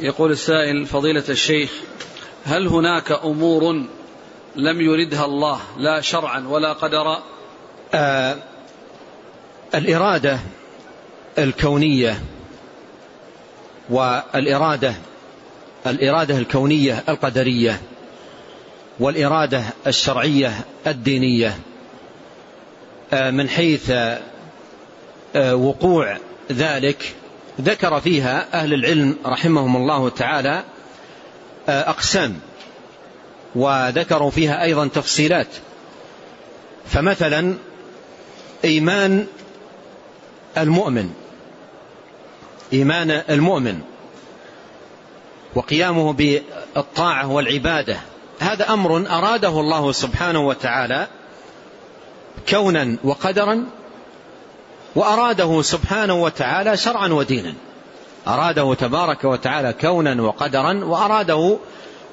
يقول السائل فضيلة الشيخ هل هناك أمور لم يردها الله لا شرعا ولا قدرا؟ آه الإرادة الكونية والإرادة الإرادة الكونية القدرية والإرادة الشرعية الدينية آه، من حيث آه، وقوع ذلك ذكر فيها أهل العلم رحمهم الله تعالى آه، أقسام وذكروا فيها أيضا تفصيلات. فمثلا إيمان المؤمن إيمان المؤمن وقيامه بالطاعة والعبادة. هذا أمر أراده الله سبحانه وتعالى كونا وقدرا وأراده سبحانه وتعالى شرعا ودينا. أراده تبارك وتعالى كونا وقدرا وأراده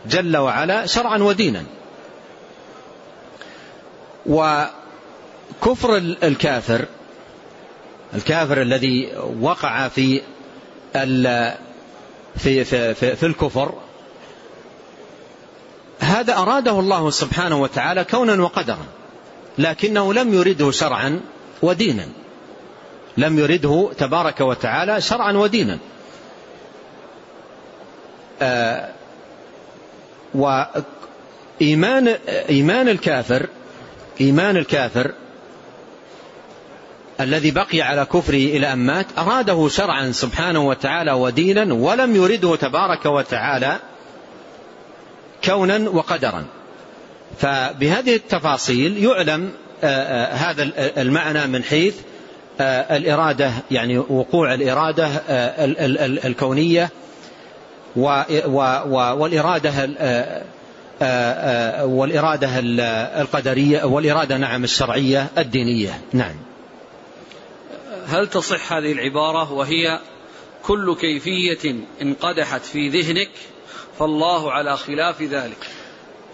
جل وعلا شرعا ودينا. وكفر الكافر الكافر الذي وقع في في في, في, في الكفر هذا أراده الله سبحانه وتعالى كونا وقدرا لكنه لم يرده شرعا ودينا. لم يرده تبارك وتعالى شرعا ودينا. آه وإيمان إيمان الكافر إيمان الكافر الذي بقي على كفره إلى أن مات أراده شرعا سبحانه وتعالى ودينا ولم يرده تبارك وتعالى كونا وقدرا. فبهذه التفاصيل يعلم آه، آه، هذا المعنى من حيث الإرادة يعني وقوع الإرادة الكونية والإرادة والإرادة القدرية والإرادة نعم الشرعية الدينية. نعم. هل تصح هذه العبارة؟ وهي كل كيفية انقدحت في ذهنك فالله على خلاف ذلك.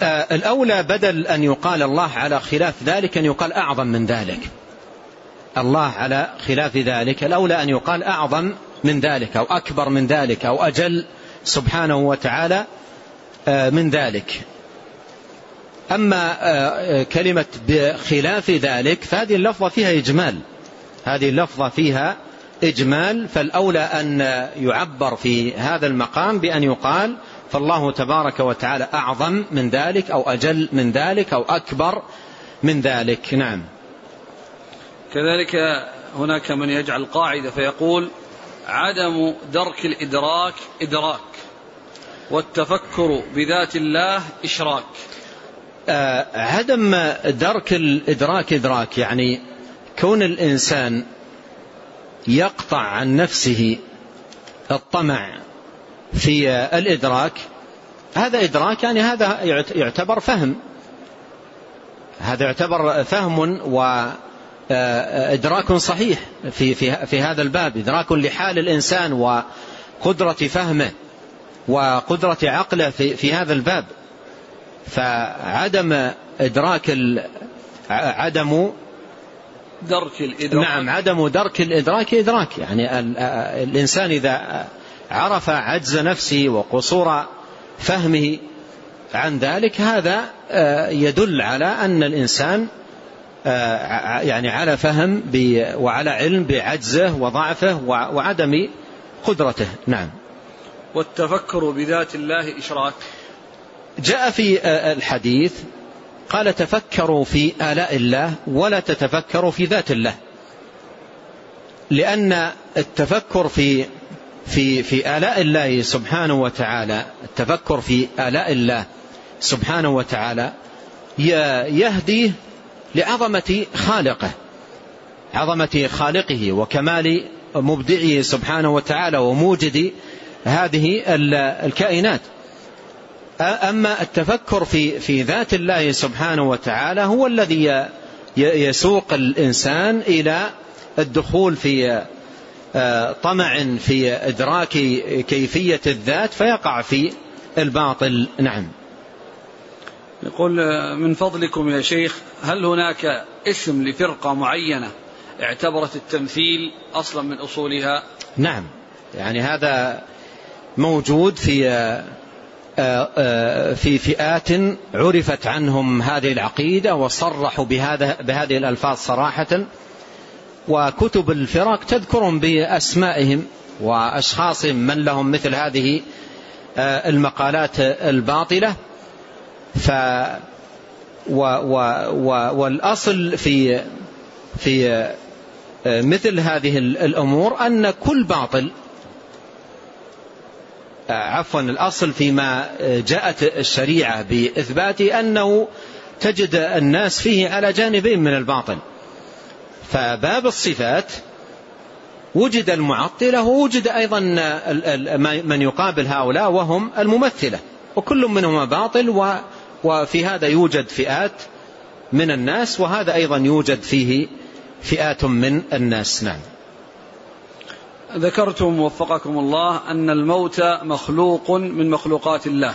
آه الأولى بدل أن يقال الله على خلاف ذلك أن يقال أعظم من ذلك. الله على خلاف ذلك الأولى أن يقال أعظم من ذلك أو أكبر من ذلك أو أجل سبحانه وتعالى آه من ذلك. أما آه كلمة بخلاف ذلك فهذه اللفظة فيها إجمال. هذه اللفظة فيها إجمال فالأولى أن يعبر في هذا المقام بأن يقال فالله تبارك وتعالى أعظم من ذلك أو أجل من ذلك أو أكبر من ذلك. نعم. كذلك هناك من يجعل قاعدة فيقول عدم درك الإدراك إدراك والتفكر بذات الله إشراك. آه عدم درك الإدراك إدراك يعني كون الإنسان يقطع عن نفسه الطمع في الإدراك هذا إدراك يعني هذا يعتبر فهم. هذا يعتبر فهم وإدراك صحيح في, في, في هذا الباب إدراك لحال الإنسان وقدرة فهمه وقدرة عقله في, في هذا الباب. فعدم إدراك عدم درك الإدراك. نعم عدم درك الإدراك إدراك. يعني الإنسان إذا عرف عجز نفسه وقصور فهمه عن ذلك هذا آه، يدل على أن الإنسان آه، يعني على فهم وعلى علم بعجزه وضعفه وعدم قدرته. نعم. والتفكر بذات الله إشراك. جاء في آه، الحديث قال تفكروا في آلاء الله ولا تتفكروا في ذات الله. لأن التفكر في في في آلاء الله سبحانه وتعالى التفكر في آلاء الله سبحانه وتعالى يهدي لعظمة خالقه عظمة خالقه وكمال مبدعه سبحانه وتعالى وموجد هذه الكائنات. أما التفكر في في ذات الله سبحانه وتعالى هو الذي يسوق الإنسان إلى الدخول في آه، طمع في إدراك كيفية الذات فيقع في الباطل. نعم. يقول من فضلكم يا شيخ هل هناك اسم لفرقة معينة اعتبرت التمثيل أصلا من أصولها؟ نعم. يعني هذا موجود في في فئات عرفت عنهم هذه العقيدة وصرحوا بهذا بهذه الألفاظ صراحة. وكتب الفرق تذكرهم بأسمائهم وأشخاصهم من لهم مثل هذه المقالات الباطلة. ف و و و والأصل في في مثل هذه الأمور أن كل باطل عفوا الأصل فيما جاءت الشريعة بإثباته أنه تجد الناس فيه على جانبين من الباطل. فباب الصفات وجد المعطلة ووجد أيضا من يقابل هؤلاء وهم الممثلة. وكل منهما باطل وفي هذا يوجد فئات من الناس وهذا أيضا يوجد فيه فئات من الناس. نعم. ذكرتم وفقكم الله أن الموت مخلوق من مخلوقات الله.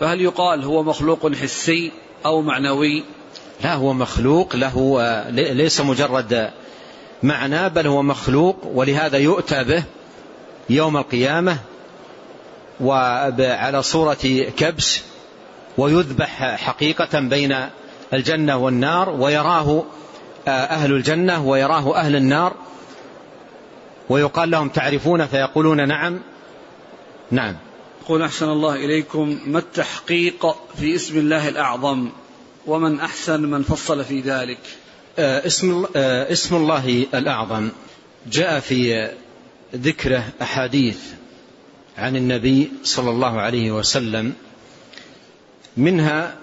فهل يقال هو مخلوق حسي أو معنوي؟ لا هو مخلوق له ليس مجرد معنى بل هو مخلوق ولهذا يؤتى به يوم القيامة وعلى صورة كبش ويذبح حقيقة بين الجنة والنار ويراه أهل الجنة ويراه أهل النار. ويقال لهم تعرفون؟ فيقولون نعم. نعم. يقول أحسن الله إليكم ما التحقيق في اسم الله الأعظم؟ ومن أحسن من فصل في ذلك؟ آه، اسم, آه، اسم الله الأعظم. جاء في ذكره أحاديث عن النبي صلى الله عليه وسلم. منها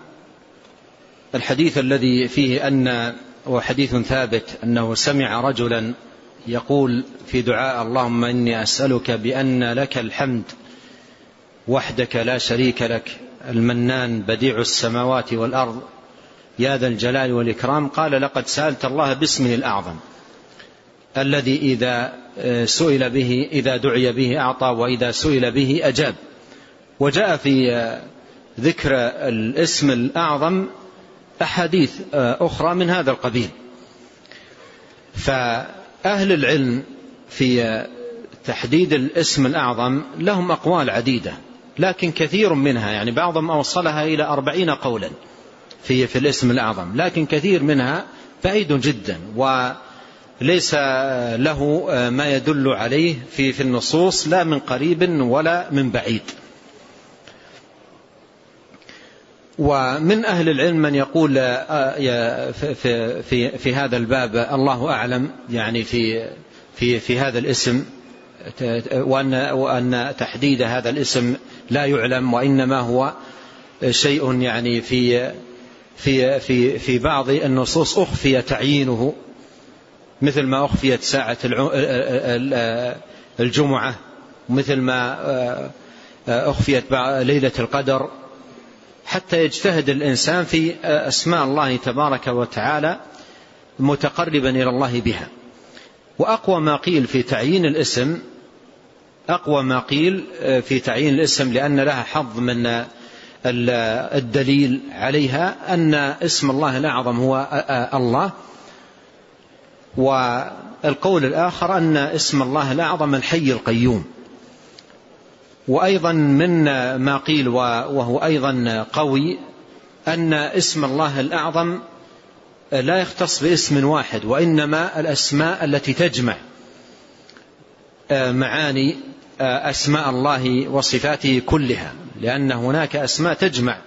الحديث الذي فيه أن وحديث ثابت أنه سمع رجلا يقول في دعاء اللهم إني أسألك بأن لك الحمد وحدك لا شريك لك المنان بديع السماوات والأرض يا ذا الجلال والإكرام. قال لقد سألت الله باسمه الأعظم الذي إذا سئل به إذا دعي به أعطى وإذا سئل به أجاب. وجاء في ذكر الاسم الأعظم أحاديث أخرى من هذا القبيل. فأهل العلم في تحديد الاسم الأعظم لهم أقوال عديدة لكن كثير منها يعني بعضهم أوصلها إلى أربعين قولا في, في الاسم الأعظم لكن كثير منها بعيد جدا وليس له ما يدل عليه في, في النصوص لا من قريب ولا من بعيد. ومن أهل العلم من يقول آه، في, في, في هذا الباب الله أعلم يعني في, في, في هذا الاسم وأن, وأن تحديد هذا الاسم لا يعلم وإنما هو شيء يعني في في في في بعض النصوص أخفي تعيينه مثل ما أخفيت ساعة الجمعة مثل ما آه، أخفيت ليلة القدر حتى يجتهد الإنسان في أسماء الله تبارك وتعالى متقربا إلى الله بها. وأقوى ما قيل في تعيين الاسم أقوى ما قيل في تعيين الاسم لأن لها حظ من الدليل عليها أن اسم الله الأعظم هو الله. والقول الآخر أن اسم الله الأعظم الحي القيوم. وأيضا من ما قيل وهو أيضا قوي أن اسم الله الأعظم لا يختص باسم واحد وإنما الأسماء التي تجمع معاني أسماء الله وصفاته كلها لأن هناك أسماء تجمع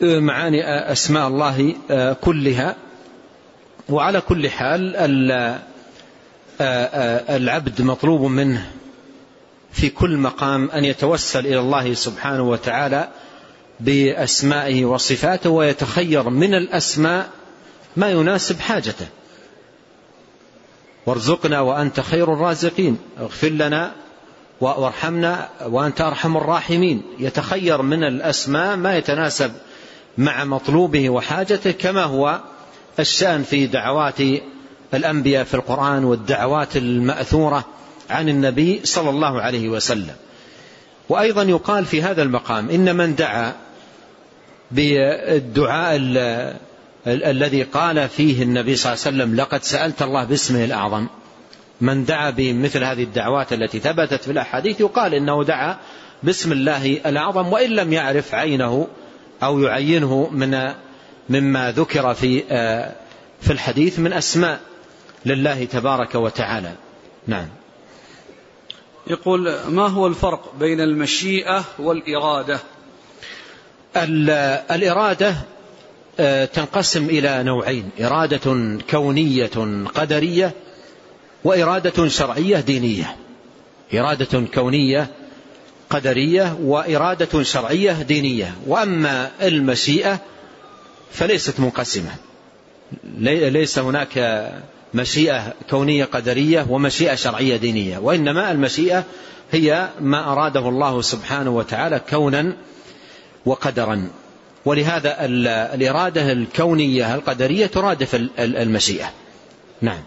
معاني أسماء الله كلها. وعلى كل حال العبد مطلوب منه في كل مقام أن يتوسل إلى الله سبحانه وتعالى بأسمائه وصفاته ويتخير من الأسماء ما يناسب حاجته. وارزقنا وأنت خير الرازقين. اغفر لنا وارحمنا وأنت أرحم الراحمين. يتخير من الأسماء ما يتناسب مع مطلوبه وحاجته كما هو الشأن في دعوات الأنبياء في القرآن والدعوات المأثورة عن النبي صلى الله عليه وسلم. وأيضا يقال في هذا المقام إن من دعا بالدعاء الذي قال فيه النبي صلى الله عليه وسلم لقد سألت الله باسمه الأعظم. من دعا بمثل هذه الدعوات التي ثبتت في الأحاديث يقال إنه دعا باسم الله الأعظم وإن لم يعرف عينه أو يعينه من مما ذكر في آه، في الحديث من أسماء لله تبارك وتعالى. نعم. يقول ما هو الفرق بين المشيئة والإرادة؟ الإرادة آه، تنقسم إلى نوعين. إرادة كونية قدرية وإرادة شرعية دينية. إرادة كونية قدرية وإرادة شرعية دينية. وأما المشيئة فليست منقسمة. ليس هناك مشيئة كونية قدرية ومشيئة شرعية دينية وإنما المشيئة هي ما أراده الله سبحانه وتعالى كونا وقدرا. ولهذا الإرادة الكونية القدرية ترادف المشيئة. نعم.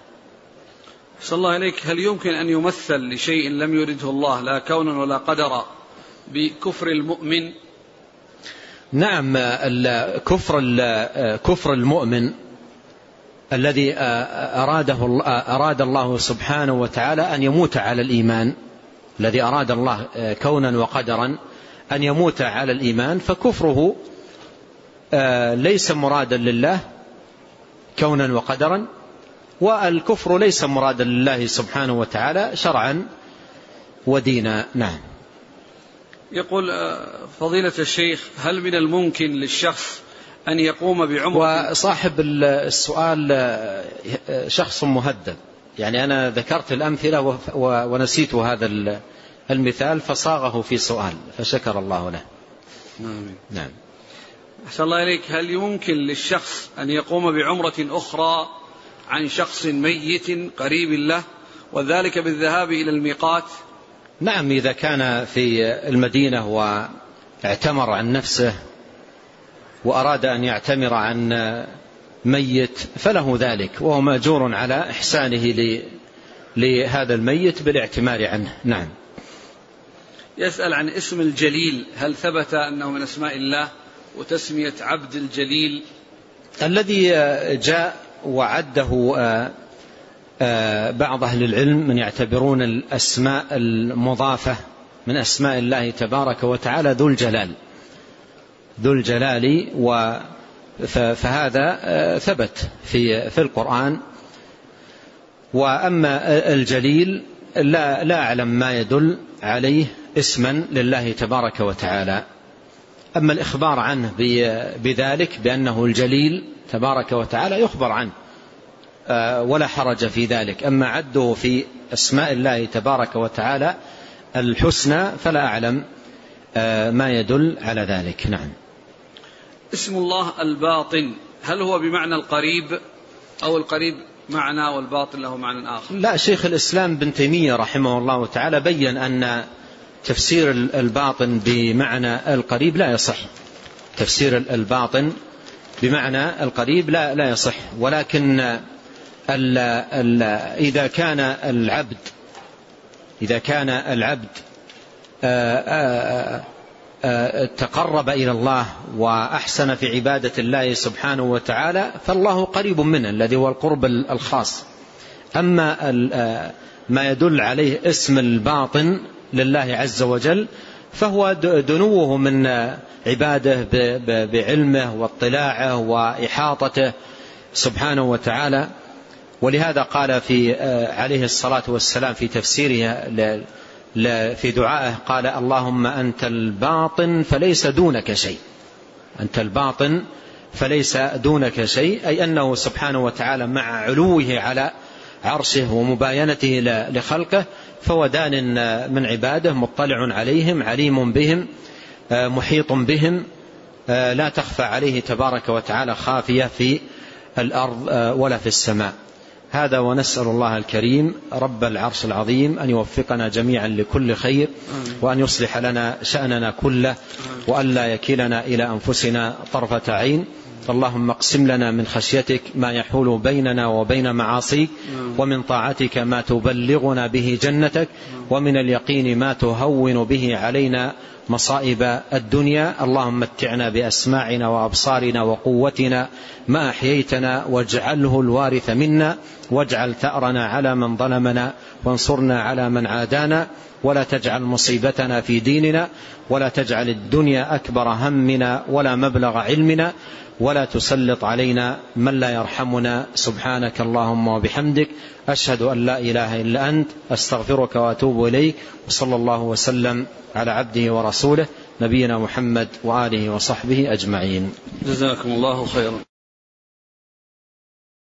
صلى الله عليك هل يمكن أن يمثل لشيء لم يرده الله لا كونا ولا قدرا بكفر المؤمن؟ نعم كفر كفر المؤمن الذي أراده أراد الله سبحانه وتعالى أن يموت على الإيمان الذي أراد الله كونا وقدرا أن يموت على الإيمان فكفره ليس مرادا لله كونا وقدرا والكفر ليس مرادا لله سبحانه وتعالى شرعا ودينا. نعم. يقول آه، فضيلة الشيخ هل من الممكن للشخص أن يقوم بعمرة. وصاحب السؤال آه، شخص مهذب يعني أنا ذكرت الأمثلة ونسيت هذا المثال فصاغه في سؤال فشكر الله له. آمين. نعم. أحسن الله إليك. هل يمكن للشخص أن يقوم بعمرة أخرى عن شخص ميت قريب له وذلك بالذهاب إلى الميقات؟ نعم إذا كان في المدينة واعتمر عن نفسه وأراد أن يعتمر عن ميت فله ذلك وهو مأجور على إحسانه لهذا الميت بالاعتمار عنه. نعم. يسأل عن اسم الجليل هل ثبت أنه من أسماء الله وتسمية عبد الجليل؟ الذي جاء وعده آه، آه، بعض أهل العلم من يعتبرون الأسماء المضافة من أسماء الله تبارك وتعالى ذو الجلال. ذو الجلال فهذا آه، ثبت في في القرآن. وأما الجليل لا لا أعلم ما يدل عليه اسما لله تبارك وتعالى. أما الإخبار عنه بذلك بأنه الجليل تبارك وتعالى يخبر عنه آه، ولا حرج في ذلك. أما عده في أسماء الله تبارك وتعالى الحسنى فلا أعلم آه، ما يدل على ذلك. نعم. اسم الله الباطن. هل هو بمعنى القريب أو القريب معنى والباطن له معنى آخر؟ لا شيخ الإسلام بن تيمية رحمه الله تعالى بين أن تفسير الباطن بمعنى القريب لا يصح. تفسير الباطن بمعنى القريب لا لا يصح. ولكن ال ال إذا كان العبد إذا كان العبد آه، آه، آه، تقرب إلى الله وأحسن في عبادة الله سبحانه وتعالى فالله قريب منه الذي هو القرب الخاص. أما ما يدل عليه اسم الباطن لله عز وجل فهو دنوه من عباده بعلمه واطلاعه وإحاطته سبحانه وتعالى. ولهذا قال في آه، عليه الصلاة والسلام في تفسيره في دعائه قال اللهم أنت الباطن فليس دونك شيء. أنت الباطن فليس دونك شيء أي أنه سبحانه وتعالى مع علوه على عرشه ومباينته لخلقه فهو دان من عباده مطلع عليهم عليم بهم آه، محيط بهم آه، لا تخفى عليه تبارك وتعالى خافية في الأرض ولا في السماء. هذا ونسأل الله الكريم رب العرش العظيم أن يوفقنا جميعا لكل خير وأن يصلح لنا شأننا كله وأن لا يكلنا إلى أنفسنا طرفة عين. اللهم اقسم لنا من خشيتك ما يحول بيننا وبين معاصيك ومن طاعتك ما تبلغنا به جنتك ومن اليقين ما تهون به علينا مصائب الدنيا. اللهم متعنا بأسماعنا وأبصارنا وقوتنا ما أحييتنا واجعله الوارث منا. واجعل ثأرنا على من ظلمنا وانصرنا على من عادانا ولا تجعل مصيبتنا في ديننا ولا تجعل الدنيا أكبر همنا ولا مبلغ علمنا ولا تسلط علينا من لا يرحمنا. سبحانك اللهم وبحمدك أشهد أن لا إله إلا أنت أستغفرك وأتوب إليك وصلى الله وسلم على عبده ورسوله نبينا محمد وآله وصحبه أجمعين. جزاكم الله خيرا.